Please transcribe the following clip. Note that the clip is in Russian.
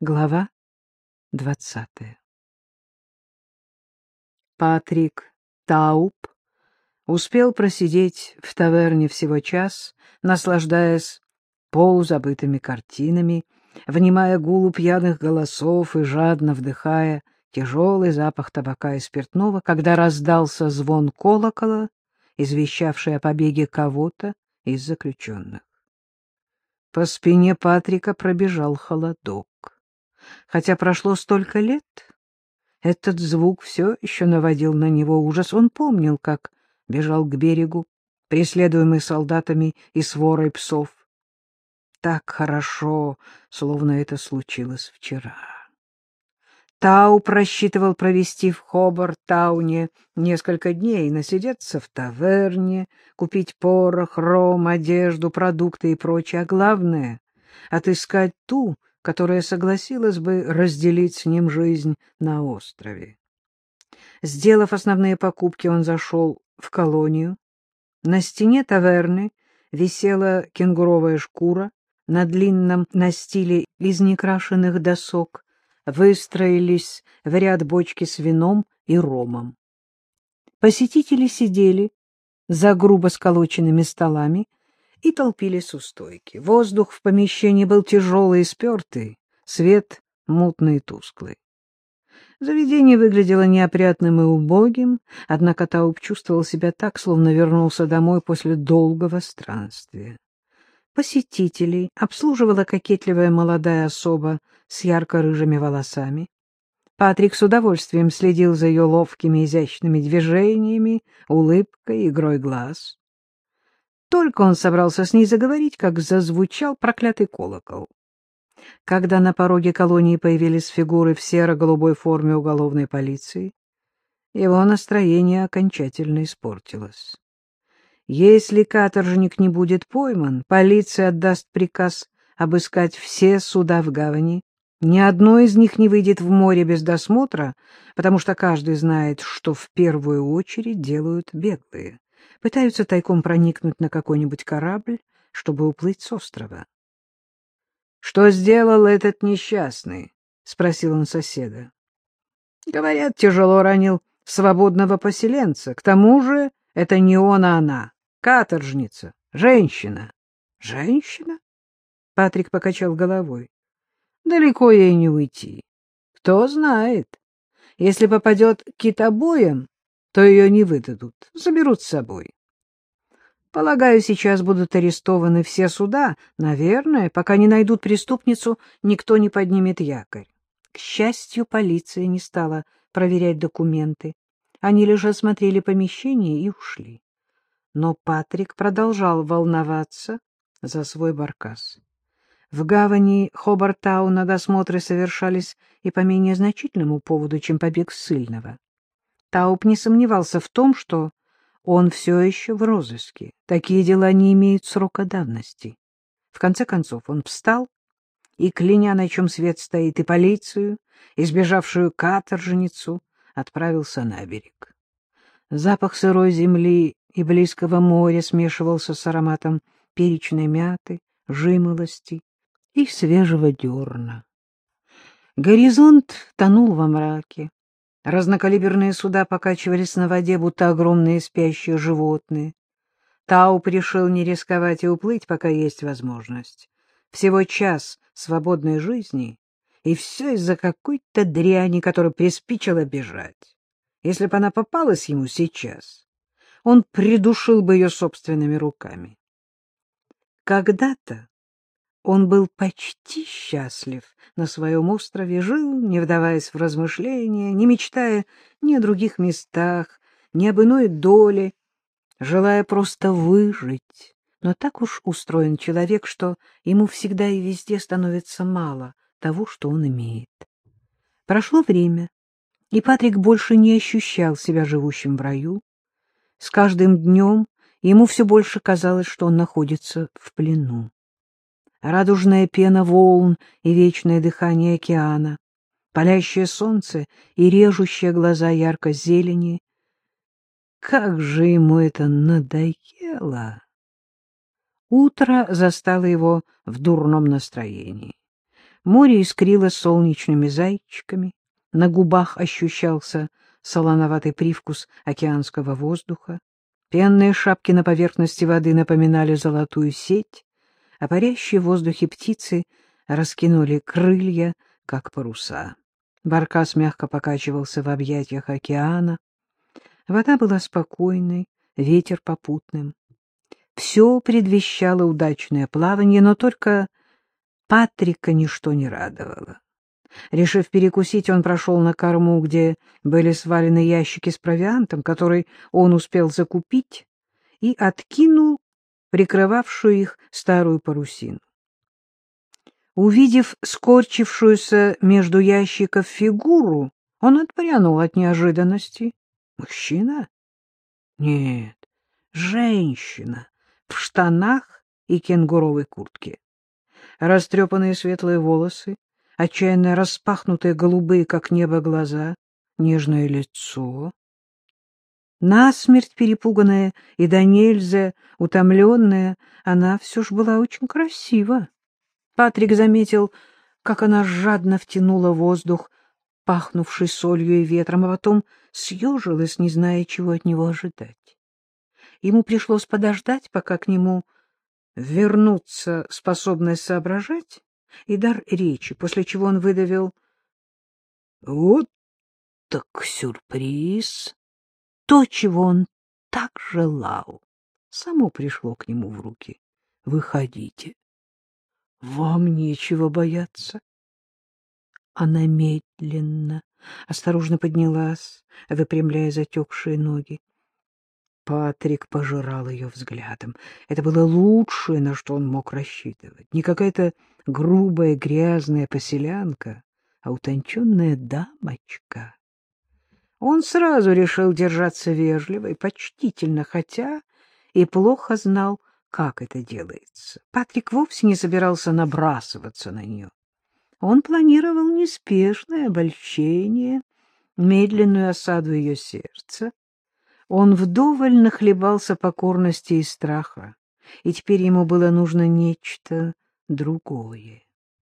Глава двадцатая Патрик Тауп успел просидеть в таверне всего час, наслаждаясь полузабытыми картинами, внимая гулу пьяных голосов и жадно вдыхая тяжелый запах табака и спиртного, когда раздался звон колокола, извещавший о побеге кого-то из заключенных. По спине Патрика пробежал холодок. Хотя прошло столько лет, этот звук все еще наводил на него ужас. Он помнил, как бежал к берегу, преследуемый солдатами и сворой псов. Так хорошо, словно это случилось вчера. Тау просчитывал провести в Хобар-тауне несколько дней, насидеться в таверне, купить порох, ром, одежду, продукты и прочее, а главное — отыскать ту, которая согласилась бы разделить с ним жизнь на острове. Сделав основные покупки, он зашел в колонию. На стене таверны висела кенгуровая шкура, на длинном настиле из некрашенных досок выстроились в ряд бочки с вином и ромом. Посетители сидели за грубо сколоченными столами и толпились у стойки. Воздух в помещении был тяжелый и спертый, свет мутный и тусклый. Заведение выглядело неопрятным и убогим, однако Тауп чувствовал себя так, словно вернулся домой после долгого странствия. Посетителей обслуживала кокетливая молодая особа с ярко-рыжими волосами. Патрик с удовольствием следил за ее ловкими изящными движениями, улыбкой, игрой глаз. Только он собрался с ней заговорить, как зазвучал проклятый колокол. Когда на пороге колонии появились фигуры в серо-голубой форме уголовной полиции, его настроение окончательно испортилось. Если каторжник не будет пойман, полиция отдаст приказ обыскать все суда в гавани. Ни одно из них не выйдет в море без досмотра, потому что каждый знает, что в первую очередь делают беглые пытаются тайком проникнуть на какой-нибудь корабль, чтобы уплыть с острова. — Что сделал этот несчастный? — спросил он соседа. — Говорят, тяжело ранил свободного поселенца. К тому же это не он, а она. Каторжница. Женщина. — Женщина? — Патрик покачал головой. — Далеко ей не уйти. Кто знает. Если попадет к китобоям, то ее не выдадут, заберут с собой. Полагаю, сейчас будут арестованы все суда. Наверное, пока не найдут преступницу, никто не поднимет якорь. К счастью, полиция не стала проверять документы. Они лишь осмотрели помещение и ушли. Но Патрик продолжал волноваться за свой баркас. В гавани Хобартауна досмотры совершались и по менее значительному поводу, чем побег ссыльного. Тауп не сомневался в том, что он все еще в розыске. Такие дела не имеют срока давности. В конце концов он встал и, кляня, на чем свет стоит, и полицию, избежавшую каторжницу, отправился на берег. Запах сырой земли и близкого моря смешивался с ароматом перечной мяты, жимолости и свежего дерна. Горизонт тонул во мраке. Разнокалиберные суда покачивались на воде, будто огромные спящие животные. Тауп решил не рисковать и уплыть, пока есть возможность. Всего час свободной жизни, и все из-за какой-то дряни, которая приспичила бежать. Если бы она попалась ему сейчас, он придушил бы ее собственными руками. Когда-то он был почти счастлив на своем острове, жил, не вдаваясь в размышления, не мечтая ни о других местах, ни об иной доле, желая просто выжить. Но так уж устроен человек, что ему всегда и везде становится мало того, что он имеет. Прошло время, и Патрик больше не ощущал себя живущим в раю. С каждым днем ему все больше казалось, что он находится в плену радужная пена волн и вечное дыхание океана, палящее солнце и режущие глаза ярко-зелени. Как же ему это надоело! Утро застало его в дурном настроении. Море искрило солнечными зайчиками, на губах ощущался солоноватый привкус океанского воздуха, пенные шапки на поверхности воды напоминали золотую сеть, а парящие в воздухе птицы раскинули крылья, как паруса. Баркас мягко покачивался в объятиях океана. Вода была спокойной, ветер попутным. Все предвещало удачное плавание, но только Патрика ничто не радовало. Решив перекусить, он прошел на корму, где были свалены ящики с провиантом, который он успел закупить, и откинул прикрывавшую их старую парусину. Увидев скорчившуюся между ящиков фигуру, он отпрянул от неожиданности. Мужчина? Нет, женщина в штанах и кенгуровой куртке. Растрепанные светлые волосы, отчаянно распахнутые голубые, как небо, глаза, нежное лицо. Насмерть перепуганная и до нельзя утомленная, она все ж была очень красива. Патрик заметил, как она жадно втянула воздух, пахнувший солью и ветром, а потом съежилась, не зная, чего от него ожидать. Ему пришлось подождать, пока к нему вернутся способность соображать и дар речи, после чего он выдавил «Вот так сюрприз!» То, чего он так желал, само пришло к нему в руки. «Выходите, вам нечего бояться». Она медленно, осторожно поднялась, выпрямляя затекшие ноги. Патрик пожирал ее взглядом. Это было лучшее, на что он мог рассчитывать. Не какая-то грубая, грязная поселянка, а утонченная дамочка. Он сразу решил держаться вежливо и почтительно, хотя и плохо знал, как это делается. Патрик вовсе не собирался набрасываться на нее. Он планировал неспешное обольщение, медленную осаду ее сердца, он вдоволь нахлебался покорности и страха, и теперь ему было нужно нечто другое.